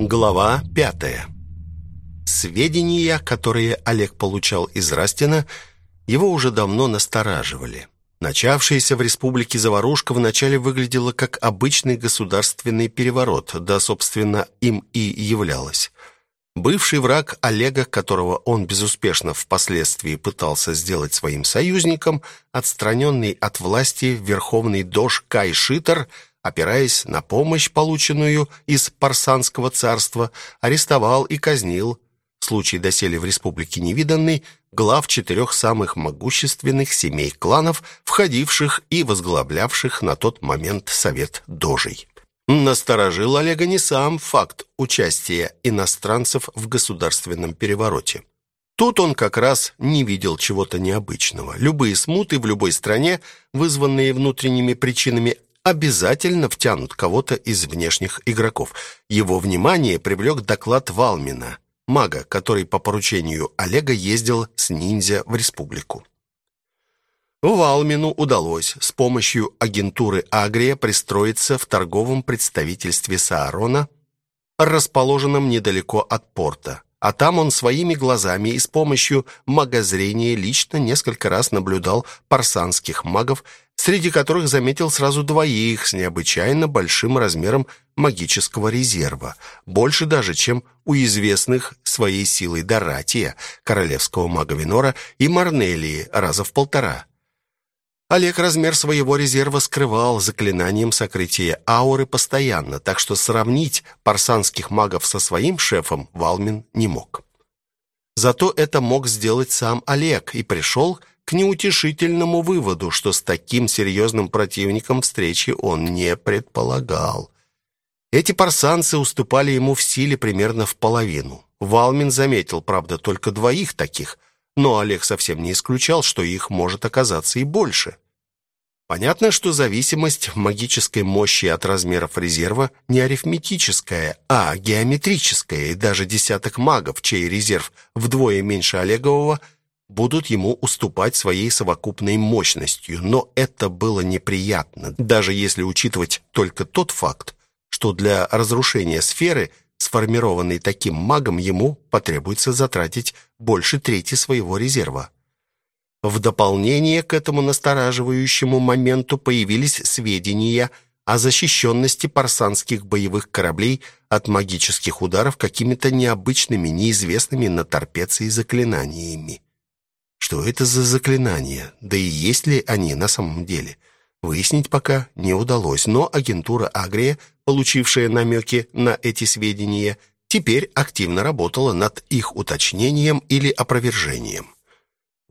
Глава пятая. Сведения, которые Олег получал из Растина, его уже давно настораживали. Начавшаяся в республике заварушка вначале выглядела как обычный государственный переворот, да, собственно, им и являлась. Бывший враг Олега, которого он безуспешно впоследствии пытался сделать своим союзником, отстраненный от власти верховный дож Кай Шитер – опираясь на помощь, полученную из Парсанского царства, арестовал и казнил, случай доселе в республике невиданный, глав четырех самых могущественных семей кланов, входивших и возглавлявших на тот момент совет дожей. Насторожил Олега не сам факт участия иностранцев в государственном перевороте. Тут он как раз не видел чего-то необычного. Любые смуты в любой стране, вызванные внутренними причинами, обязательно втянут кого-то из внешних игроков. Его внимание привлек доклад Валмина, мага, который по поручению Олега ездил с ниндзя в республику. Валмину удалось с помощью агентуры Агрия пристроиться в торговом представительстве Саарона, расположенном недалеко от порта. А там он своими глазами и с помощью магозрения лично несколько раз наблюдал парсанских магов среди которых заметил сразу двоих с необычайно большим размером магического резерва, больше даже, чем у известных своей силой Доратия, королевского мага Винора, и Марнелии раза в полтора. Олег размер своего резерва скрывал заклинанием сокрытия ауры постоянно, так что сравнить парсанских магов со своим шефом Валмин не мог. Зато это мог сделать сам Олег и пришел к неутешительному выводу, что с таким серьезным противником встречи он не предполагал. Эти парсанцы уступали ему в силе примерно в половину. Валмин заметил, правда, только двоих таких, но Олег совсем не исключал, что их может оказаться и больше. Понятно, что зависимость магической мощи от размеров резерва не арифметическая, а геометрическая, и даже десяток магов, чей резерв вдвое меньше Олегового – будут ему уступать своей совокупной мощностью, но это было неприятно, даже если учитывать только тот факт, что для разрушения сферы, сформированной таким магом, ему потребуется затратить больше трети своего резерва. В дополнение к этому настораживающему моменту появились сведения о защищенности парсанских боевых кораблей от магических ударов какими-то необычными, неизвестными на торпеции заклинаниями. Что это за заклинания? Да и есть ли они на самом деле? Выяснить пока не удалось, но агентура Агрия, получившая намеки на эти сведения, теперь активно работала над их уточнением или опровержением.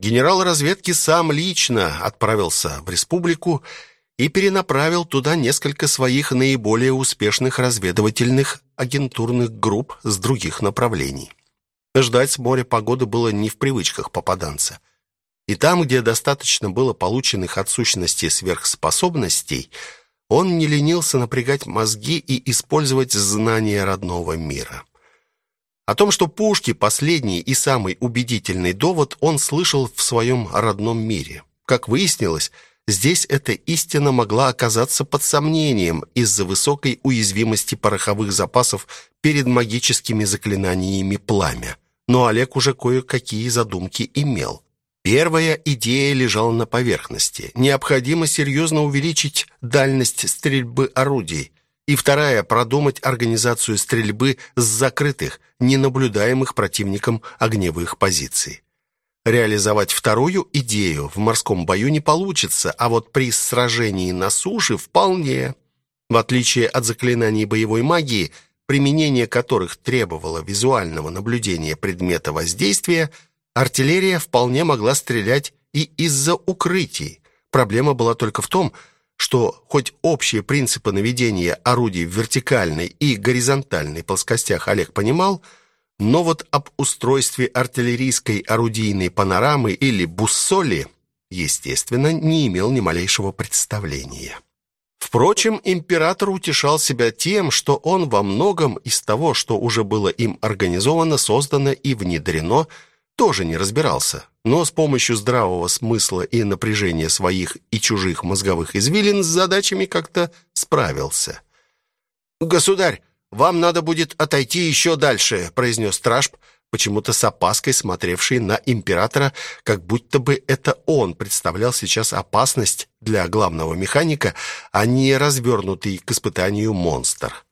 Генерал разведки сам лично отправился в республику и перенаправил туда несколько своих наиболее успешных разведывательных агентурных групп с других направлений. Ждать с моря погоды было не в привычках попаданца. И там, где достаточно было полученных от сущности сверхспособностей, он не ленился напрягать мозги и использовать знания родного мира. О том, что пушки последний и самый убедительный довод, он слышал в своем родном мире. Как выяснилось, здесь эта истина могла оказаться под сомнением из-за высокой уязвимости пороховых запасов перед магическими заклинаниями пламя но Олег уже кое-какие задумки имел. Первая идея лежала на поверхности. Необходимо серьезно увеличить дальность стрельбы орудий. И вторая продумать организацию стрельбы с закрытых, ненаблюдаемых противником огневых позиций. Реализовать вторую идею в морском бою не получится, а вот при сражении на суше вполне. В отличие от заклинаний боевой магии – применение которых требовало визуального наблюдения предмета воздействия, артиллерия вполне могла стрелять и из-за укрытий. Проблема была только в том, что хоть общие принципы наведения орудий в вертикальной и горизонтальной плоскостях Олег понимал, но вот об устройстве артиллерийской орудийной панорамы или буссоли, естественно, не имел ни малейшего представления. Впрочем, император утешал себя тем, что он во многом из того, что уже было им организовано, создано и внедрено, тоже не разбирался, но с помощью здравого смысла и напряжения своих и чужих мозговых извилин с задачами как-то справился. «Государь, вам надо будет отойти еще дальше», произнес Трашп, почему-то с опаской смотревший на императора, как будто бы это он представлял сейчас опасность для главного механика, а не развернутый к испытанию монстр.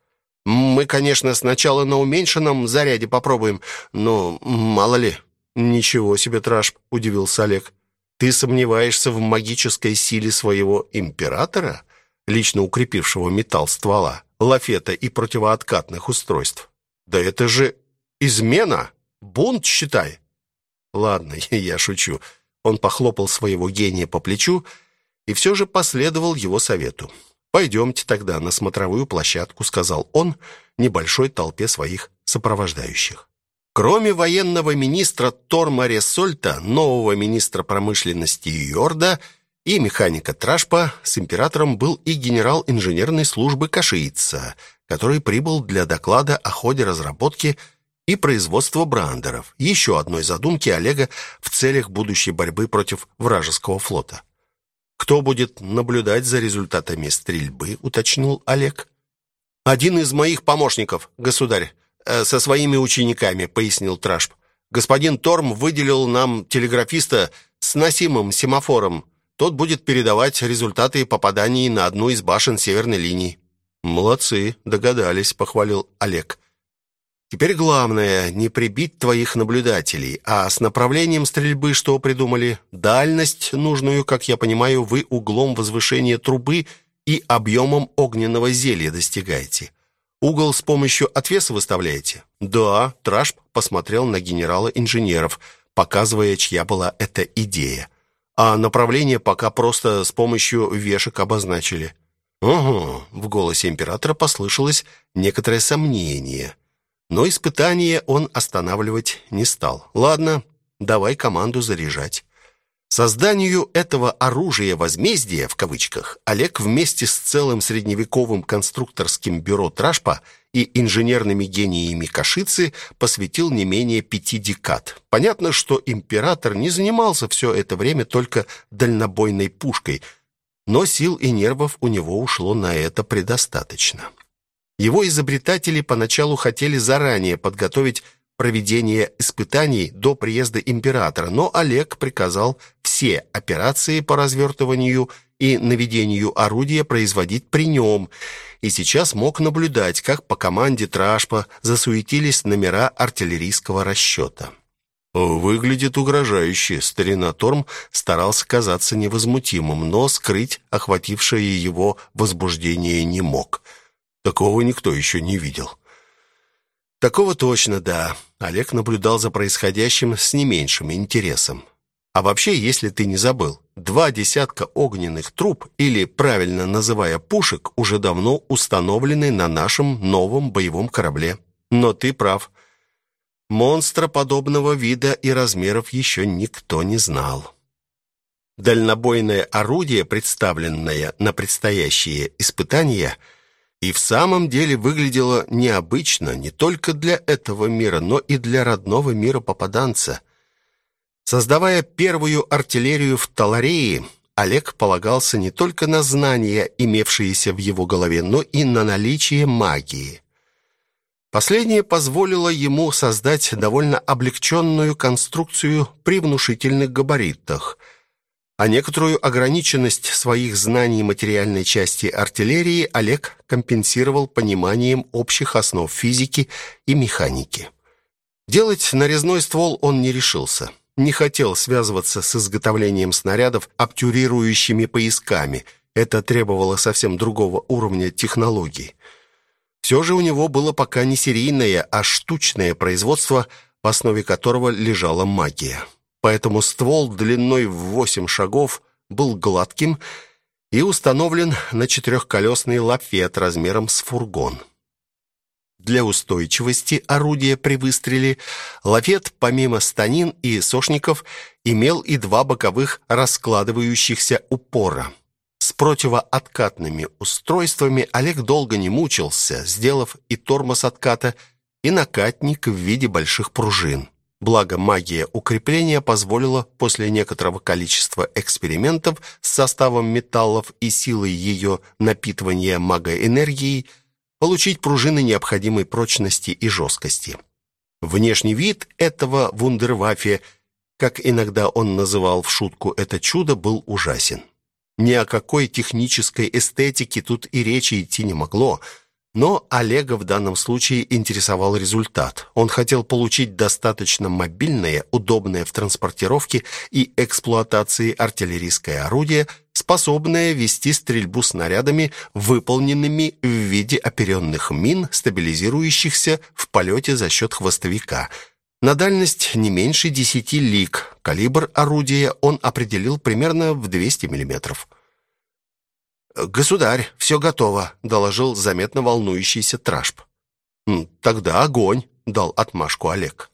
«Мы, конечно, сначала на уменьшенном заряде попробуем, но мало ли». «Ничего себе, Трашп», — удивился Олег. «Ты сомневаешься в магической силе своего императора, лично укрепившего металл ствола, лафета и противооткатных устройств? Да это же измена!» Бунт, считай. Ладно, я шучу. Он похлопал своего гения по плечу и все же последовал его совету. «Пойдемте тогда на смотровую площадку», — сказал он небольшой толпе своих сопровождающих. Кроме военного министра Тормаре Сольта, нового министра промышленности Йорда и механика Трашпа, с императором был и генерал инженерной службы Кашиица, который прибыл для доклада о ходе разработки и производство брандеров, еще одной задумки Олега в целях будущей борьбы против вражеского флота. «Кто будет наблюдать за результатами стрельбы?» — уточнил Олег. «Один из моих помощников, государь, э, со своими учениками», — пояснил Трашп. «Господин Торм выделил нам телеграфиста с носимым семафором. Тот будет передавать результаты попаданий на одну из башен северной линии». «Молодцы, догадались», — похвалил Олег. Теперь главное не прибить твоих наблюдателей, а с направлением стрельбы что придумали? Дальность нужную, как я понимаю, вы углом возвышения трубы и объемом огненного зелья достигаете. Угол с помощью отвеса выставляете? Да, Трашп посмотрел на генерала инженеров, показывая, чья была эта идея. А направление пока просто с помощью вешек обозначили. Ого, в голосе императора послышалось некоторое сомнение. Но испытание он останавливать не стал. Ладно, давай команду заряжать. Созданию этого оружия возмездия в кавычках Олег вместе с целым средневековым конструкторским бюро Трашпа и инженерными гениями Кашицы посвятил не менее пяти декад. Понятно, что император не занимался все это время только дальнобойной пушкой, но сил и нервов у него ушло на это предостаточно. Его изобретатели поначалу хотели заранее подготовить проведение испытаний до приезда императора, но Олег приказал все операции по развертыванию и наведению орудия производить при нем, и сейчас мог наблюдать, как по команде Трашпа засуетились номера артиллерийского расчета. Выглядит угрожающе. Старина Торм старался казаться невозмутимым, но скрыть охватившее его возбуждение не мог – Такого никто еще не видел. Такого точно, да. Олег наблюдал за происходящим с не меньшим интересом. А вообще, если ты не забыл, два десятка огненных труб, или, правильно называя, пушек, уже давно установлены на нашем новом боевом корабле. Но ты прав. Монстра подобного вида и размеров еще никто не знал. Дальнобойное орудие, представленное на предстоящие испытания – и в самом деле выглядело необычно не только для этого мира, но и для родного мира попаданца. Создавая первую артиллерию в Таларее, Олег полагался не только на знания, имевшиеся в его голове, но и на наличие магии. Последнее позволило ему создать довольно облегченную конструкцию при внушительных габаритах – а некоторую ограниченность своих знаний материальной части артиллерии Олег компенсировал пониманием общих основ физики и механики. Делать нарезной ствол он не решился. Не хотел связываться с изготовлением снарядов обтюрирующими поясками. Это требовало совсем другого уровня технологий. Все же у него было пока не серийное, а штучное производство, в основе которого лежала магия поэтому ствол длиной в восемь шагов был гладким и установлен на четырехколесный лафет размером с фургон. Для устойчивости орудия при выстреле лафет, помимо станин и сошников, имел и два боковых раскладывающихся упора. С противооткатными устройствами Олег долго не мучился, сделав и тормоз отката, и накатник в виде больших пружин. Благо магия укрепления позволила после некоторого количества экспериментов с составом металлов и силой ее напитывания магоэнергией получить пружины необходимой прочности и жесткости. Внешний вид этого вундерваффе, как иногда он называл в шутку это чудо, был ужасен. Ни о какой технической эстетике тут и речи идти не могло – но Олега в данном случае интересовал результат. Он хотел получить достаточно мобильное, удобное в транспортировке и эксплуатации артиллерийское орудие, способное вести стрельбу снарядами, выполненными в виде оперенных мин, стабилизирующихся в полете за счет хвостовика. На дальность не меньше 10 лиг. Калибр орудия он определил примерно в 200 миллиметров. «Государь, все готово», — доложил заметно волнующийся Трашп. «Тогда огонь», — дал отмашку Олег.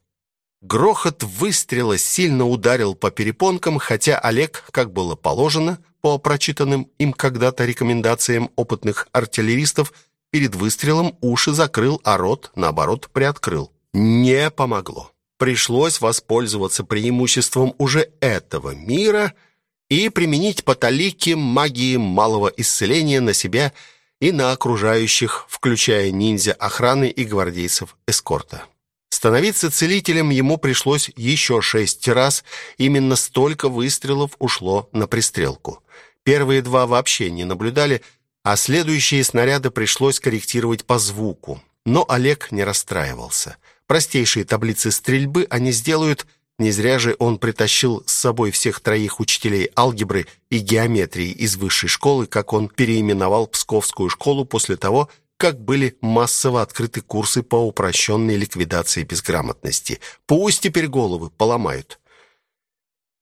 Грохот выстрела сильно ударил по перепонкам, хотя Олег, как было положено, по прочитанным им когда-то рекомендациям опытных артиллеристов, перед выстрелом уши закрыл, а рот, наоборот, приоткрыл. Не помогло. Пришлось воспользоваться преимуществом уже этого мира — и применить по талике магии малого исцеления на себя и на окружающих, включая ниндзя охраны и гвардейцев эскорта. Становиться целителем ему пришлось еще шесть раз, именно столько выстрелов ушло на пристрелку. Первые два вообще не наблюдали, а следующие снаряды пришлось корректировать по звуку. Но Олег не расстраивался. Простейшие таблицы стрельбы они сделают не зря же он притащил с собой всех троих учителей алгебры и геометрии из высшей школы, как он переименовал Псковскую школу после того, как были массово открыты курсы по упрощенной ликвидации безграмотности. Пусть теперь головы поломают.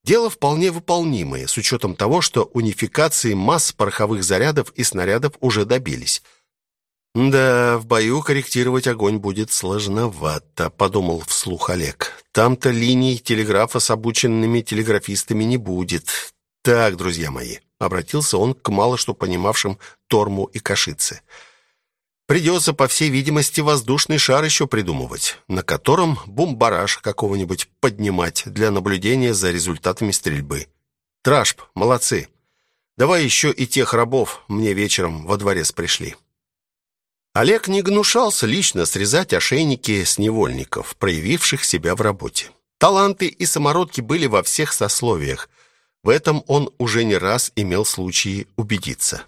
Дело вполне выполнимое, с учетом того, что унификации масс пороховых зарядов и снарядов уже добились – «Да, в бою корректировать огонь будет сложновато», — подумал вслух Олег. «Там-то линий телеграфа с обученными телеграфистами не будет. Так, друзья мои», — обратился он к мало что понимавшим Торму и Кашице. «Придется, по всей видимости, воздушный шар еще придумывать, на котором бомбараж какого-нибудь поднимать для наблюдения за результатами стрельбы. Трашп, молодцы. Давай еще и тех рабов мне вечером во дворец пришли». Олег не гнушался лично срезать ошейники с невольников, проявивших себя в работе. Таланты и самородки были во всех сословиях. В этом он уже не раз имел случаи убедиться.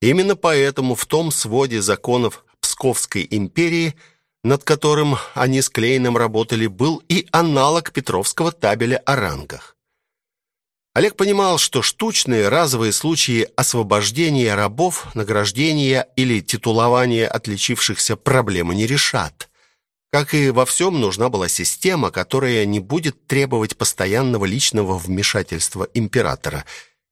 Именно поэтому в том своде законов Псковской империи, над которым они с Клейном работали, был и аналог Петровского табеля о рангах. Олег понимал, что штучные разовые случаи освобождения рабов, награждения или титулования отличившихся проблемы не решат. Как и во всем, нужна была система, которая не будет требовать постоянного личного вмешательства императора.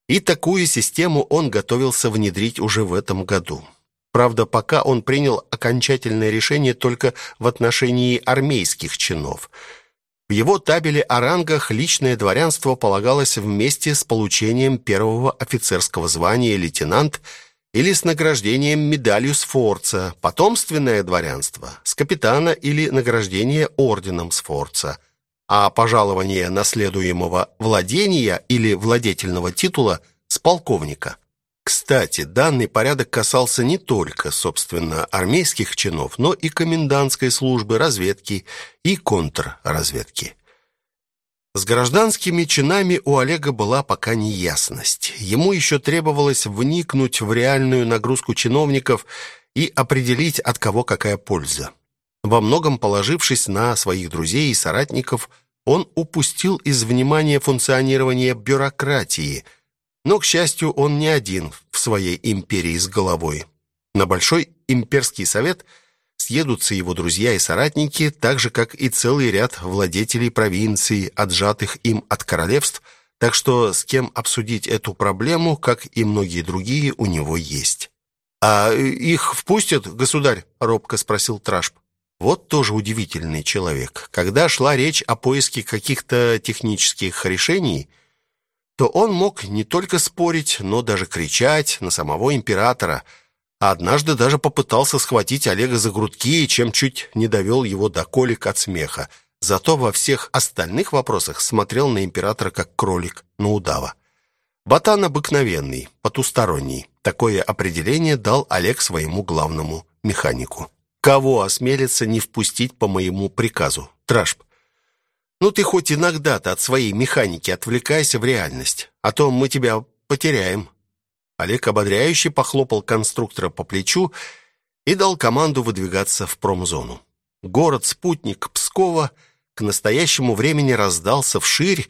И такую систему он готовился внедрить уже в этом году. Правда, пока он принял окончательное решение только в отношении армейских чинов – в его табеле о рангах личное дворянство полагалось вместе с получением первого офицерского звания лейтенант или с награждением медалью Сфорца, потомственное дворянство с капитана или награждение орденом Сфорца, а пожалование наследуемого владения или владетельного титула с полковника. Кстати, данный порядок касался не только, собственно, армейских чинов, но и комендантской службы, разведки и контрразведки. С гражданскими чинами у Олега была пока неясность. Ему еще требовалось вникнуть в реальную нагрузку чиновников и определить, от кого какая польза. Во многом положившись на своих друзей и соратников, он упустил из внимания функционирование бюрократии – но, к счастью, он не один в своей империи с головой. На Большой имперский совет съедутся его друзья и соратники, так же, как и целый ряд владетелей провинций, отжатых им от королевств, так что с кем обсудить эту проблему, как и многие другие, у него есть. «А их впустят, государь?» — робко спросил Трашп. Вот тоже удивительный человек. Когда шла речь о поиске каких-то технических решений — то он мог не только спорить, но даже кричать на самого императора. А однажды даже попытался схватить Олега за грудки, чем чуть не довел его до колик от смеха. Зато во всех остальных вопросах смотрел на императора как кролик на удава. Ботан обыкновенный, потусторонний. Такое определение дал Олег своему главному механику. Кого осмелится не впустить по моему приказу? Трашп. Ну ты хоть иногда-то от своей механики отвлекайся в реальность, а то мы тебя потеряем. Олег ободряюще похлопал конструктора по плечу и дал команду выдвигаться в промзону. Город-спутник Пскова к настоящему времени раздался вширь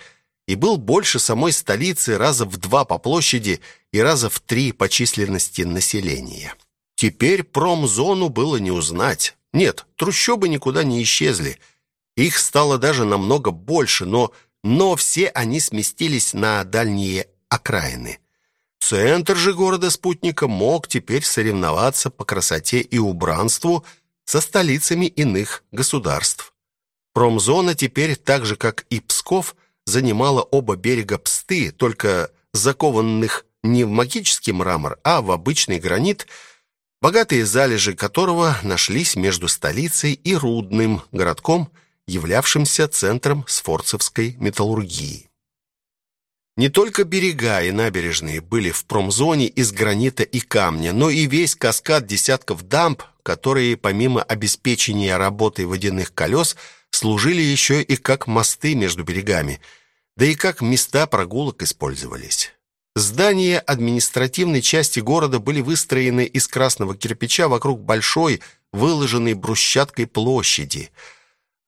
и был больше самой столицы раза в два по площади и раза в три по численности населения. Теперь промзону было не узнать. Нет, трущобы никуда не исчезли. Их стало даже намного больше, но но все они сместились на дальние окраины. Центр же города-спутника мог теперь соревноваться по красоте и убранству со столицами иных государств. Промзона теперь, так же как и Псков, занимала оба берега Псты, только закованных не в магический мрамор, а в обычный гранит, богатые залежи которого нашлись между столицей и Рудным городком, являвшимся центром сфорцевской металлургии. Не только берега и набережные были в промзоне из гранита и камня, но и весь каскад десятков дамб, которые помимо обеспечения работы водяных колес служили еще и как мосты между берегами, да и как места прогулок использовались. Здания административной части города были выстроены из красного кирпича вокруг большой, выложенной брусчаткой площади.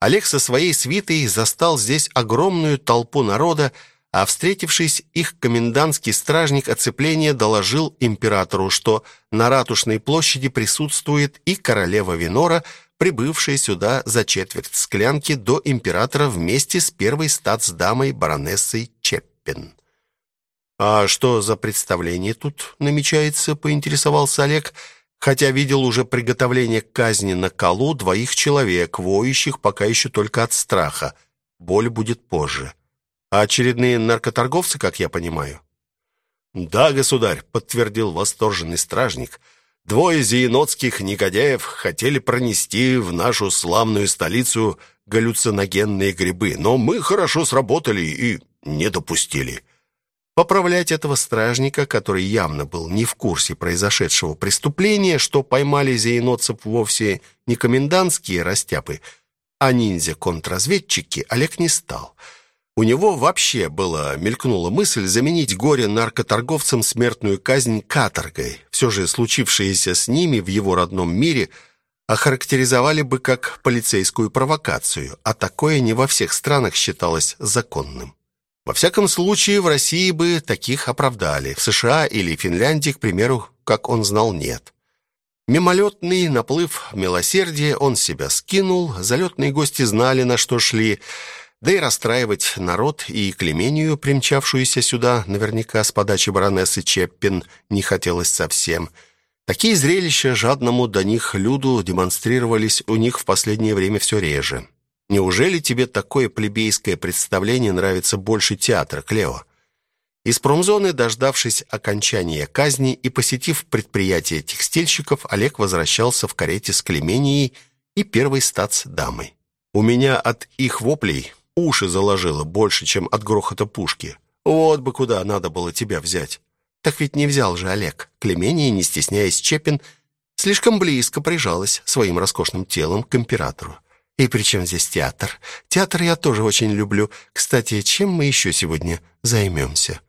Олег со своей свитой застал здесь огромную толпу народа, а встретившись, их комендантский стражник оцепления доложил императору, что на ратушной площади присутствует и королева Винора, прибывшая сюда за четверть склянки до императора вместе с первой статсдамой баронессой Чеппен. «А что за представление тут намечается?» — поинтересовался Олег, хотя видел уже приготовление к казни на колу двоих человек, воющих пока еще только от страха. Боль будет позже. А очередные наркоторговцы, как я понимаю? Да, государь, подтвердил восторженный стражник. Двое зеенотских негодяев хотели пронести в нашу славную столицу галлюциногенные грибы, но мы хорошо сработали и не допустили. Поправлять этого стражника, который явно был не в курсе произошедшего преступления, что поймали зеенотцев вовсе не комендантские растяпы, а ниндзя-контрразведчики, Олег не стал — у него вообще была мелькнула мысль заменить горе наркоторговцам смертную казнь каторгой. Все же случившееся с ними в его родном мире охарактеризовали бы как полицейскую провокацию, а такое не во всех странах считалось законным. Во всяком случае, в России бы таких оправдали. В США или Финляндии, к примеру, как он знал, нет. Мимолетный наплыв милосердия он себя скинул, залетные гости знали, на что шли – да и расстраивать народ и Клемению, примчавшуюся сюда, наверняка с подачи баронессы Чеппин, не хотелось совсем. Такие зрелища жадному до них люду демонстрировались у них в последнее время все реже. Неужели тебе такое плебейское представление нравится больше театра, Клео? Из промзоны, дождавшись окончания казни и посетив предприятие текстильщиков, Олег возвращался в карете с Клеменией и первой статс-дамой. У меня от их воплей Уши заложило больше, чем от грохота пушки. Вот бы куда надо было тебя взять. Так ведь не взял же Олег. Клемения, не стесняясь Чепин, слишком близко прижалась своим роскошным телом к императору. И при чем здесь театр? Театр я тоже очень люблю. Кстати, чем мы еще сегодня займемся?»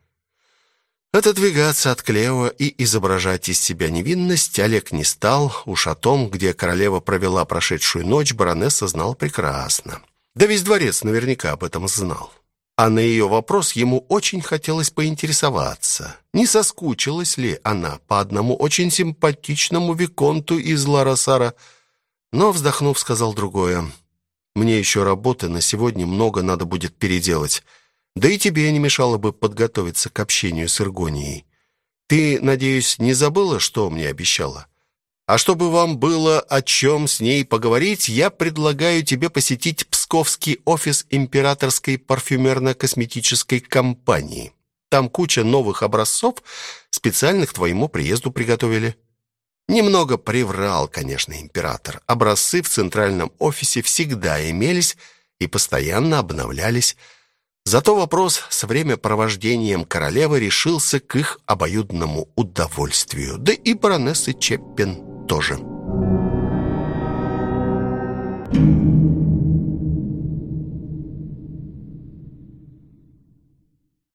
Отодвигаться от Клео и изображать из себя невинность Олег не стал. Уж о том, где королева провела прошедшую ночь, баронесса знал прекрасно. Да весь дворец наверняка об этом знал. А на ее вопрос ему очень хотелось поинтересоваться, не соскучилась ли она по одному очень симпатичному виконту из Ларасара. Но, вздохнув, сказал другое. «Мне еще работы на сегодня много надо будет переделать. Да и тебе не мешало бы подготовиться к общению с Иргонией. Ты, надеюсь, не забыла, что мне обещала? А чтобы вам было о чем с ней поговорить, я предлагаю тебе посетить Псковский офис императорской парфюмерно-косметической компании. Там куча новых образцов, специальных твоему приезду приготовили. Немного приврал, конечно, император. Образцы в центральном офисе всегда имелись и постоянно обновлялись. Зато вопрос с времяпровождением королевы решился к их обоюдному удовольствию. Да и баронессы Чеппин тоже.